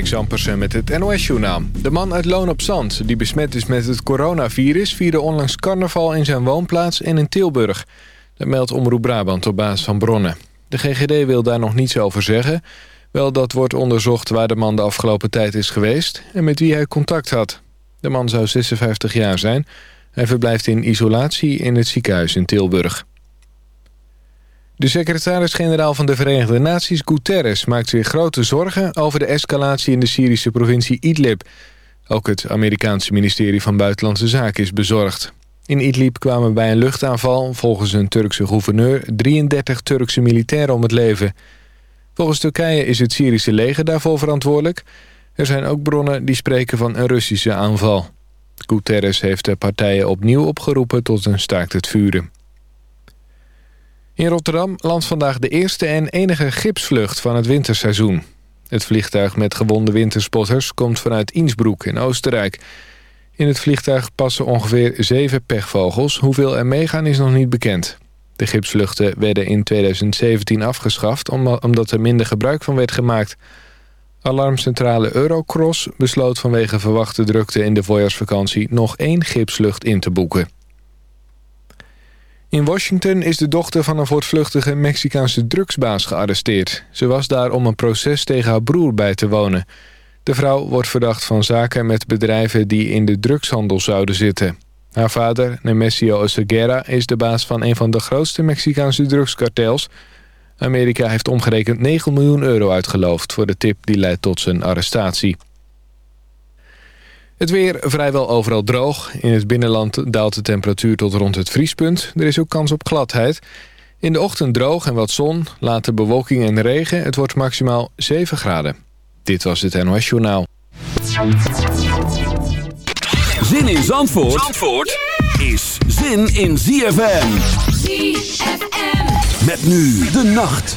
Niks Ampersen met het NOS-journaal. De man uit Loon op Zand, die besmet is met het coronavirus... vierde onlangs carnaval in zijn woonplaats en in Tilburg. Dat meldt Omroep Brabant op basis van bronnen. De GGD wil daar nog niets over zeggen. Wel dat wordt onderzocht waar de man de afgelopen tijd is geweest... en met wie hij contact had. De man zou 56 jaar zijn. Hij verblijft in isolatie in het ziekenhuis in Tilburg. De secretaris-generaal van de Verenigde Naties, Guterres... maakt zich grote zorgen over de escalatie in de Syrische provincie Idlib. Ook het Amerikaanse ministerie van Buitenlandse Zaken is bezorgd. In Idlib kwamen bij een luchtaanval, volgens een Turkse gouverneur... 33 Turkse militairen om het leven. Volgens Turkije is het Syrische leger daarvoor verantwoordelijk. Er zijn ook bronnen die spreken van een Russische aanval. Guterres heeft de partijen opnieuw opgeroepen tot een staakt het vuren. In Rotterdam landt vandaag de eerste en enige gipsvlucht van het winterseizoen. Het vliegtuig met gewonde winterspotters komt vanuit Innsbruck in Oostenrijk. In het vliegtuig passen ongeveer zeven pechvogels. Hoeveel er meegaan is nog niet bekend. De gipsvluchten werden in 2017 afgeschaft omdat er minder gebruik van werd gemaakt. Alarmcentrale Eurocross besloot vanwege verwachte drukte in de voorjaarsvakantie nog één gipsvlucht in te boeken. In Washington is de dochter van een voortvluchtige Mexicaanse drugsbaas gearresteerd. Ze was daar om een proces tegen haar broer bij te wonen. De vrouw wordt verdacht van zaken met bedrijven die in de drugshandel zouden zitten. Haar vader, Nemesio Oseguera, is de baas van een van de grootste Mexicaanse drugskartels. Amerika heeft omgerekend 9 miljoen euro uitgeloofd voor de tip die leidt tot zijn arrestatie. Het weer vrijwel overal droog. In het binnenland daalt de temperatuur tot rond het vriespunt. Er is ook kans op gladheid. In de ochtend droog en wat zon, later bewolking en regen. Het wordt maximaal 7 graden. Dit was het NOS Journaal. Zin in Zandvoort, Zandvoort is zin in ZFM. ZFM. Met nu de nacht.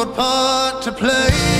What part to play.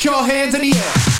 Put your hands in the air.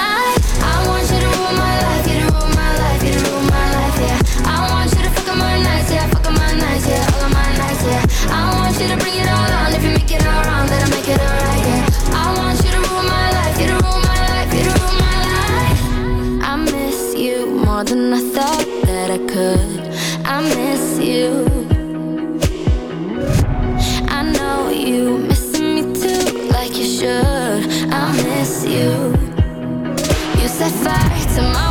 Set fire to my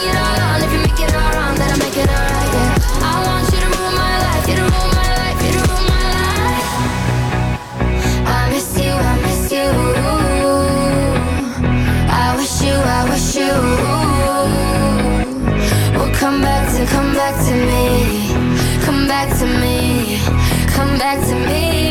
come back to me.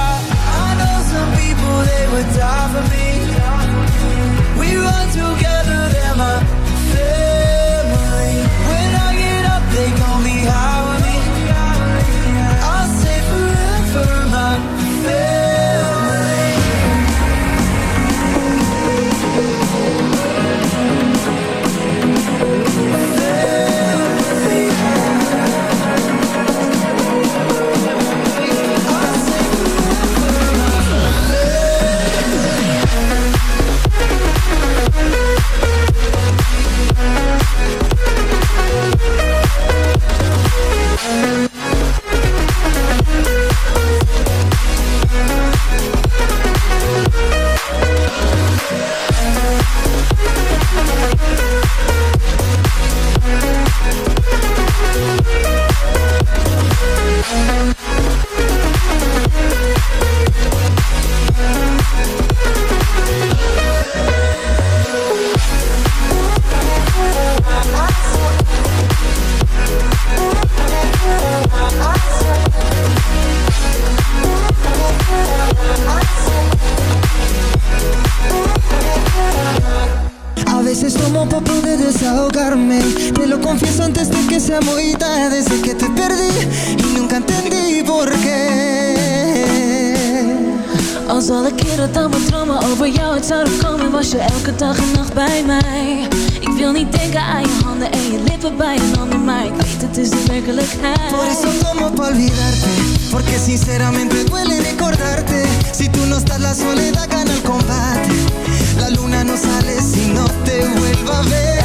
they would die for me. We run together, they're my moita desde que te perdí y nunca entendí por qué. Als alle keren dat mijn dromen over jou uit zouden komen Was je elke dag en nacht bij mij. Ik wil niet denken aan je handen en je lippen bij een ander Maar ik weet het is de werkelijkheid. Por eso como pa olvidarte Porque sinceramente duele recordarte. Si tú no estás la soledad gana el combate. La luna no sale si no te vuelva a ver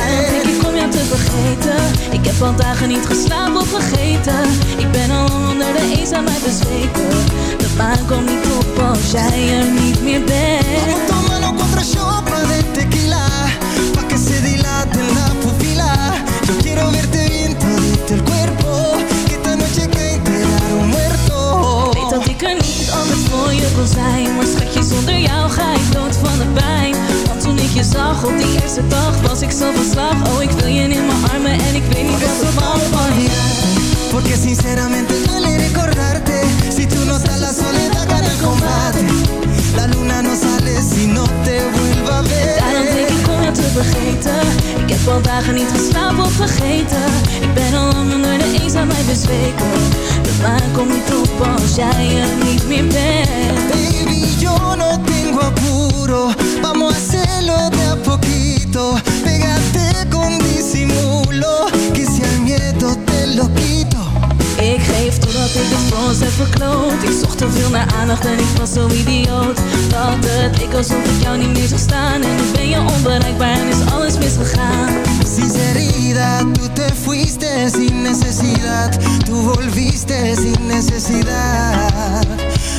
vergeten. Ik heb al dagen niet geslapen of vergeten. Ik ben al onder de eenzaamheid bezweken. De maan komt niet op als jij er niet meer bent. Vamos tomando cuatro shots de tequila. Pa' que se dilate la pupila Yo quiero verte bien todito el cuerpo. Que esta noche que enterrar un muerto. Weet dat ik er niet anders voor je kon zijn. Maar schatje, zonder jou ga ik dood van de pijn je zag op die eerste dag Was ik zo van slag. Oh, ik wil je in mijn armen En ik weet niet wat ik pa' van je Porque sinceramente duele recordarte. Si tú no estás la soledad gana el combate. La luna no sale si no te vuelva a Daarom denk ver ik om jou te vergeten. Ik heb al dagen niet geslapen of vergeten. Ik ben al lang onder de eenzaamheid bezweken. De maan komt niet op als jij er niet meer bent. Baby, yo no tengo apuro Vamos a hacerlo de a poquito. Pégate con disimulo Que si al miedo te lo quito. Ik geef totdat ik het voor ons heb verkloot. Ik zocht te veel naar aandacht en ik was zo idioot. Dat het ik alsof ik jou niet meer zag staan. En nu ben je onbereikbaar en is alles misgegaan. Sinceridad, tú te fuiste sin necesidad. Tú volviste sin necesidad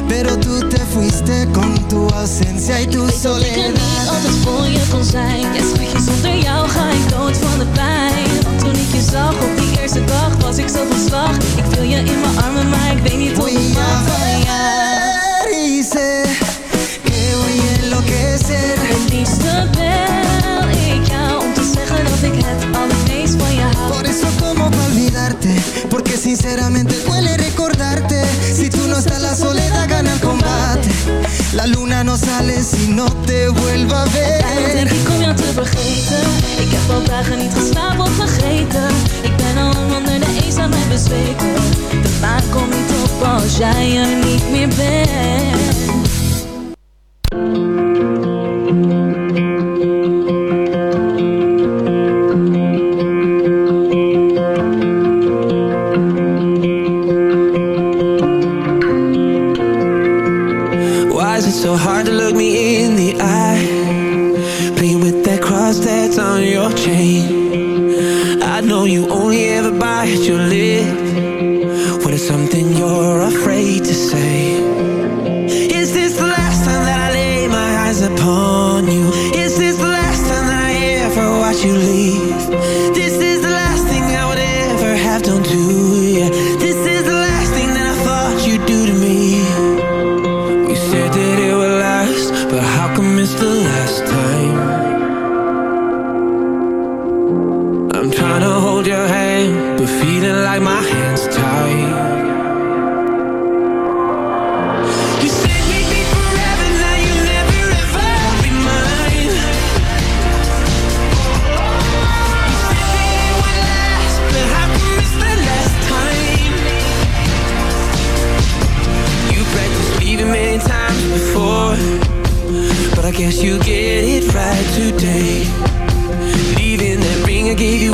Pero tú te fuiste con tu ausencia y tu Weet dat ik er niet soledad. altijd voor je kon zijn. Ja schatje, zonder jou ga ik dood van de pijn no te denk ik om jou te vergeten. Ik heb al dagen niet geslapen of vergeten. Ik ben al onder de eenzaamheid bezweken. De maan komt niet op als jij er niet meer bent I guess you get it right today. Leaving that ring I gave you